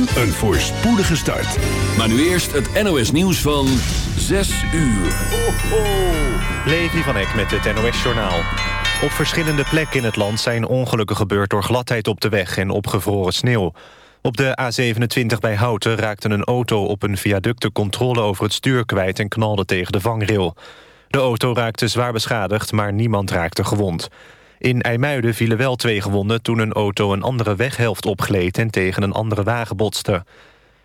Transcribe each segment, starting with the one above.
Een voorspoedige start. Maar nu eerst het NOS nieuws van 6 uur. Ho, ho. Van Eck met het NOS Journaal. Op verschillende plekken in het land zijn ongelukken gebeurd... door gladheid op de weg en opgevroren sneeuw. Op de A27 bij Houten raakte een auto op een viaduct... de controle over het stuur kwijt en knalde tegen de vangrail. De auto raakte zwaar beschadigd, maar niemand raakte gewond. In IJmuiden vielen wel twee gewonden toen een auto een andere weghelft opgleed en tegen een andere wagen botste.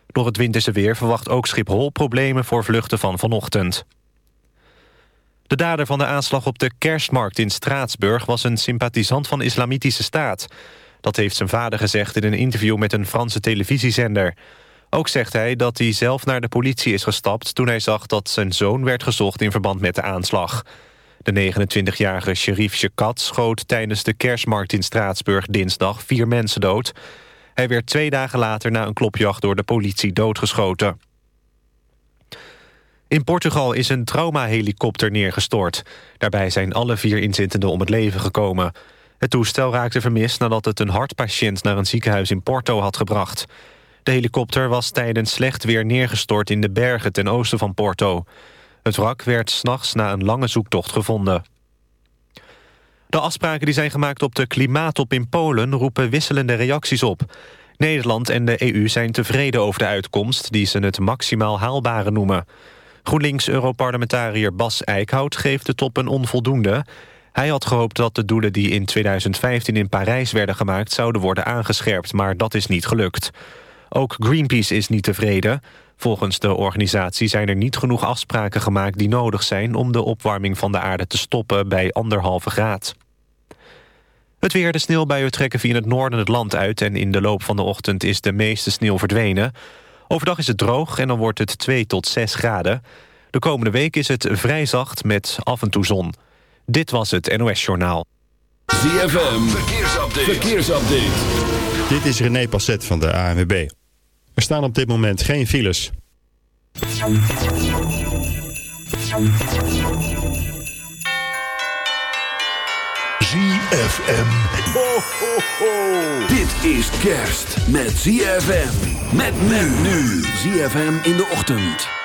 Door het winterse weer verwacht ook Schiphol problemen voor vluchten van vanochtend. De dader van de aanslag op de kerstmarkt in Straatsburg was een sympathisant van Islamitische Staat. Dat heeft zijn vader gezegd in een interview met een Franse televisiezender. Ook zegt hij dat hij zelf naar de politie is gestapt... toen hij zag dat zijn zoon werd gezocht in verband met de aanslag. De 29-jarige sheriff Shekat schoot tijdens de kerstmarkt in Straatsburg dinsdag vier mensen dood. Hij werd twee dagen later na een klopjacht door de politie doodgeschoten. In Portugal is een traumahelikopter neergestort. Daarbij zijn alle vier inzittenden om het leven gekomen. Het toestel raakte vermist nadat het een hartpatiënt naar een ziekenhuis in Porto had gebracht. De helikopter was tijdens slecht weer neergestort in de bergen ten oosten van Porto. Het wrak werd s'nachts na een lange zoektocht gevonden. De afspraken die zijn gemaakt op de klimaattop in Polen... roepen wisselende reacties op. Nederland en de EU zijn tevreden over de uitkomst... die ze het maximaal haalbare noemen. GroenLinks-europarlementariër Bas Eickhout geeft de top een onvoldoende. Hij had gehoopt dat de doelen die in 2015 in Parijs werden gemaakt... zouden worden aangescherpt, maar dat is niet gelukt. Ook Greenpeace is niet tevreden. Volgens de organisatie zijn er niet genoeg afspraken gemaakt die nodig zijn... om de opwarming van de aarde te stoppen bij anderhalve graad. Het weer, de sneeuwbuien trekken via het noorden het land uit... en in de loop van de ochtend is de meeste sneeuw verdwenen. Overdag is het droog en dan wordt het 2 tot 6 graden. De komende week is het vrij zacht met af en toe zon. Dit was het NOS Journaal. ZFM, verkeersupdate. verkeersupdate. Dit is René Passet van de ANWB. Er staan op dit moment geen files. ZFM. Ho, ho, ho. Dit is kerst met ZFM. Met men nu. ZFM in de ochtend.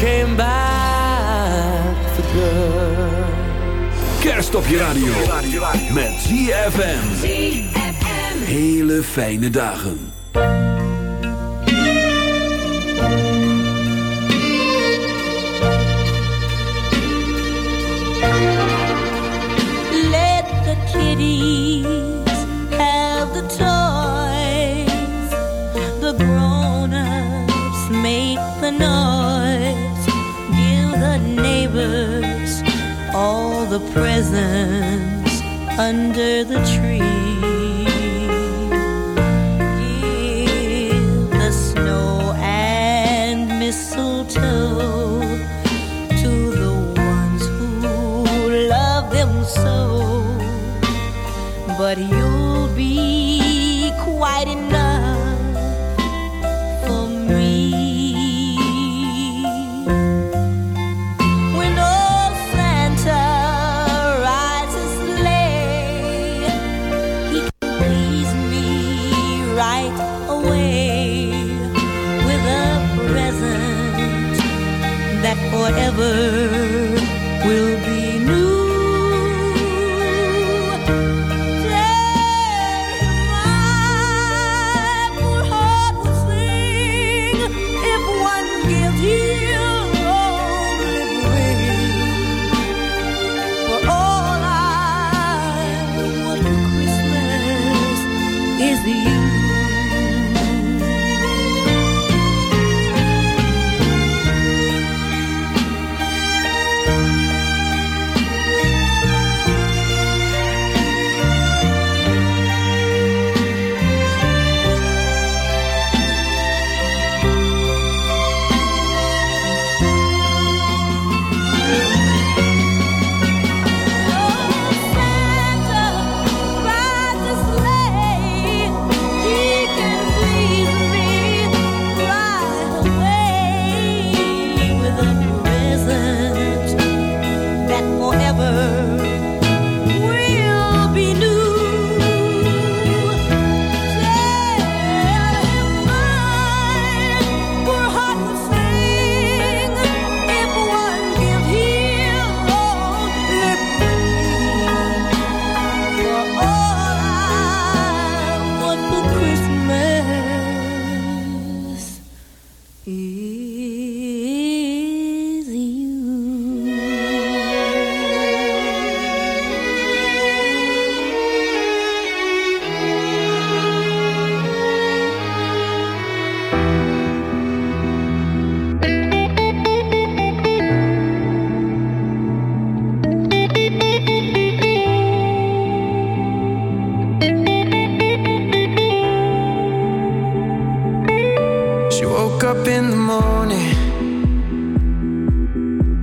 came back for good. Kerst op je radio. Met ZFM. Hele fijne dagen. Presents under the tree. Give the snow and mistletoe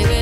live.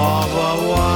Of a white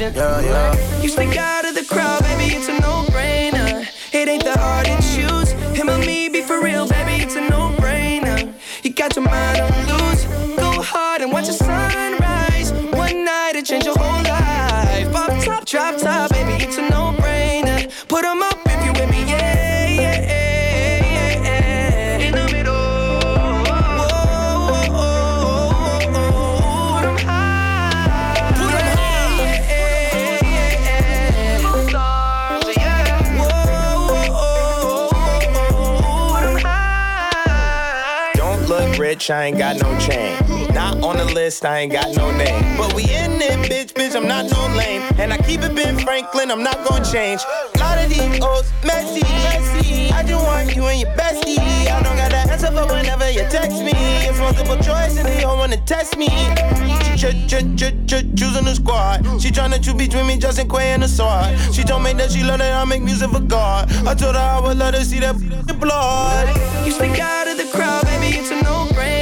attention. Yeah. I ain't got no chain. Not on the list, I ain't got no name. But we in it, bitch, bitch, I'm not no lame. And I keep it Ben Franklin, I'm not gonna change. A lot of these oats, messy, messy. I just want you and your bestie. I don't got that answer for whenever you text me. It's multiple choice and they all wanna test me. Choosing the squad. She tryna choose between me, Justin Quavo, and the sword. She told me that she love that I make music for God. I told her I would let her see that blood. You stick out of the crowd, baby, it's a no-brainer.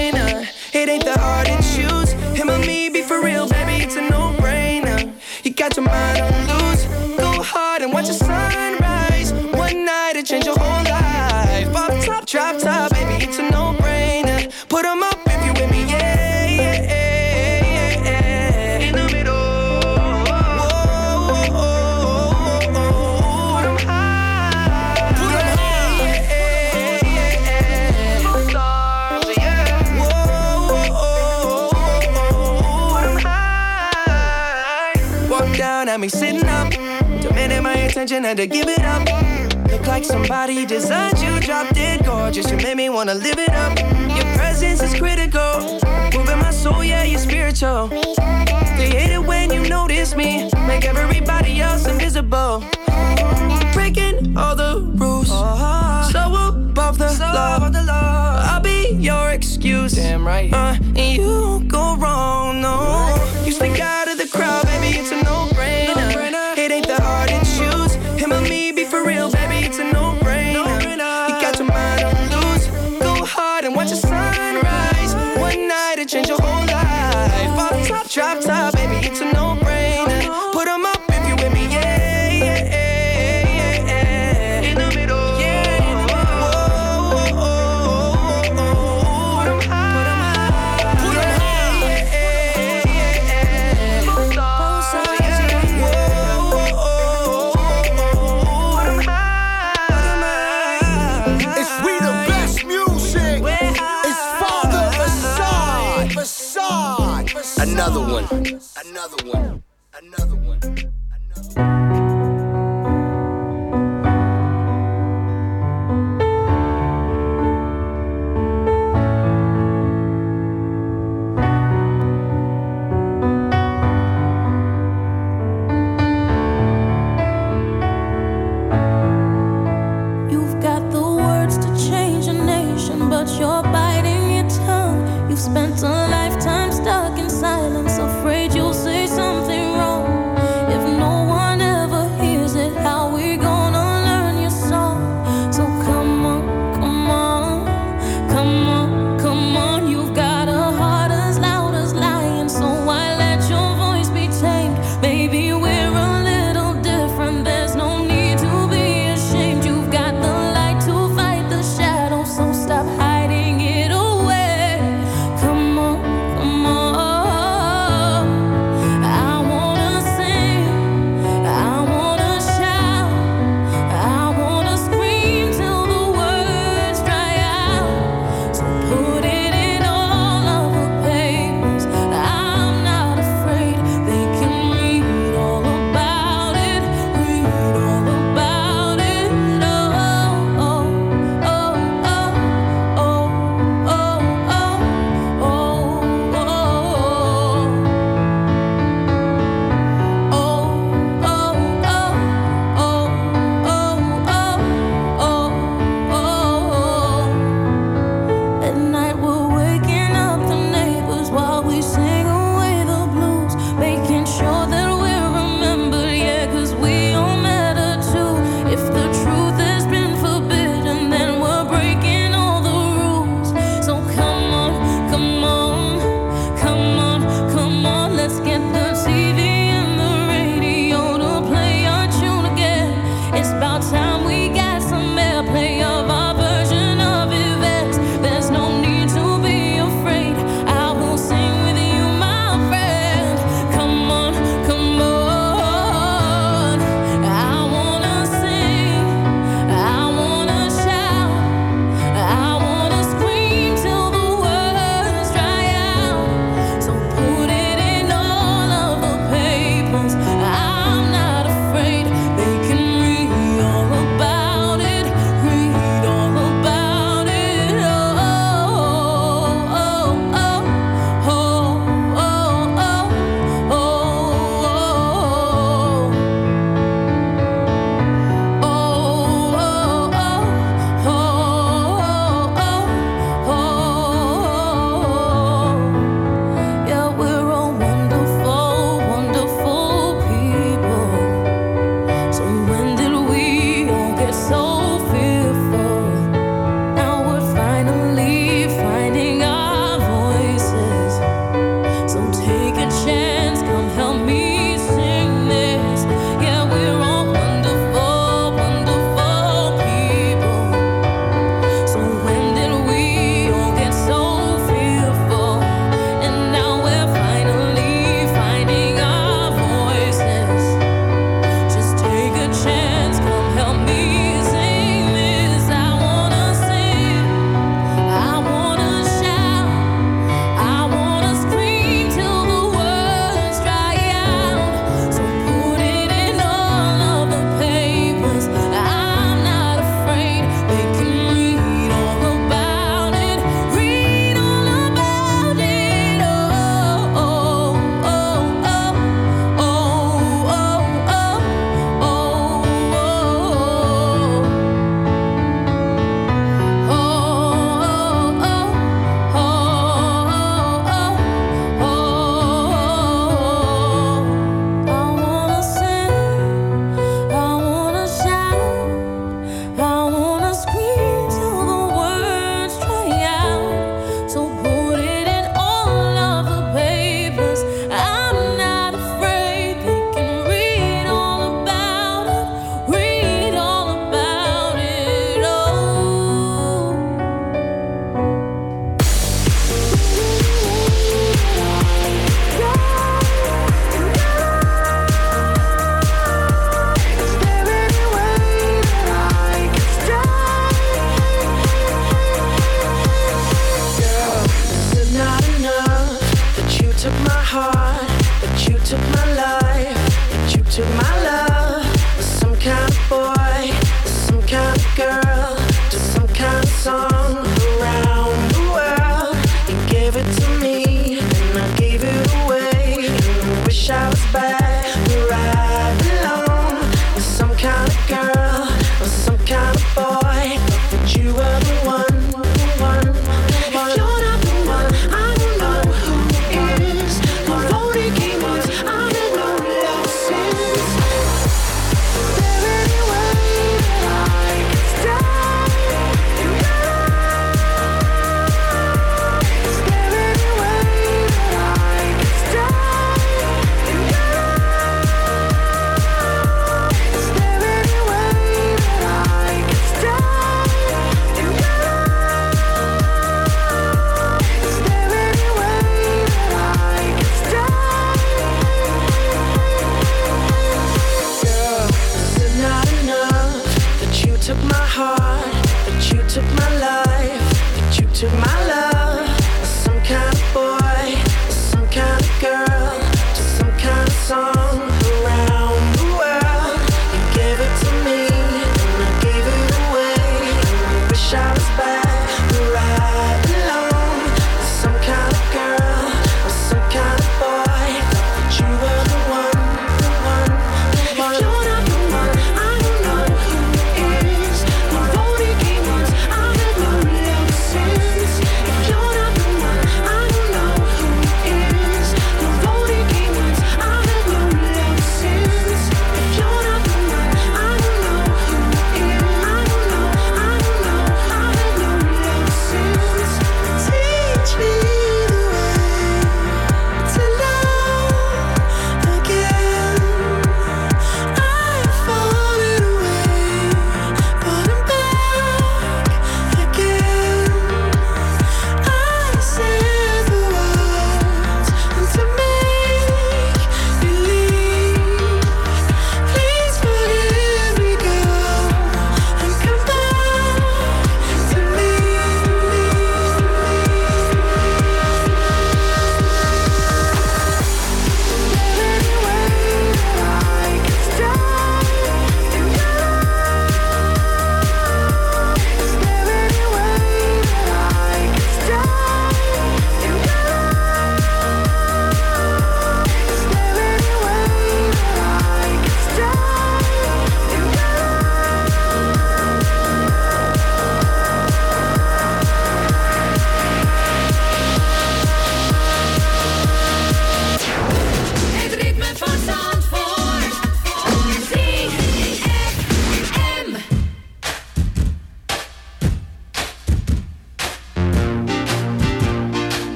It ain't the hard to choose. Him or me, be for real, baby, it's a no brainer. You got your mind on attention, had to give it up. Look like somebody designed you, dropped it gorgeous. You made me wanna live it up. Your presence is critical, moving my soul, yeah, you're spiritual. They hate it when you notice me, make everybody else invisible. Breaking all the rules, uh-huh. so above the law. I'll be your excuse, damn right. Uh, and you go wrong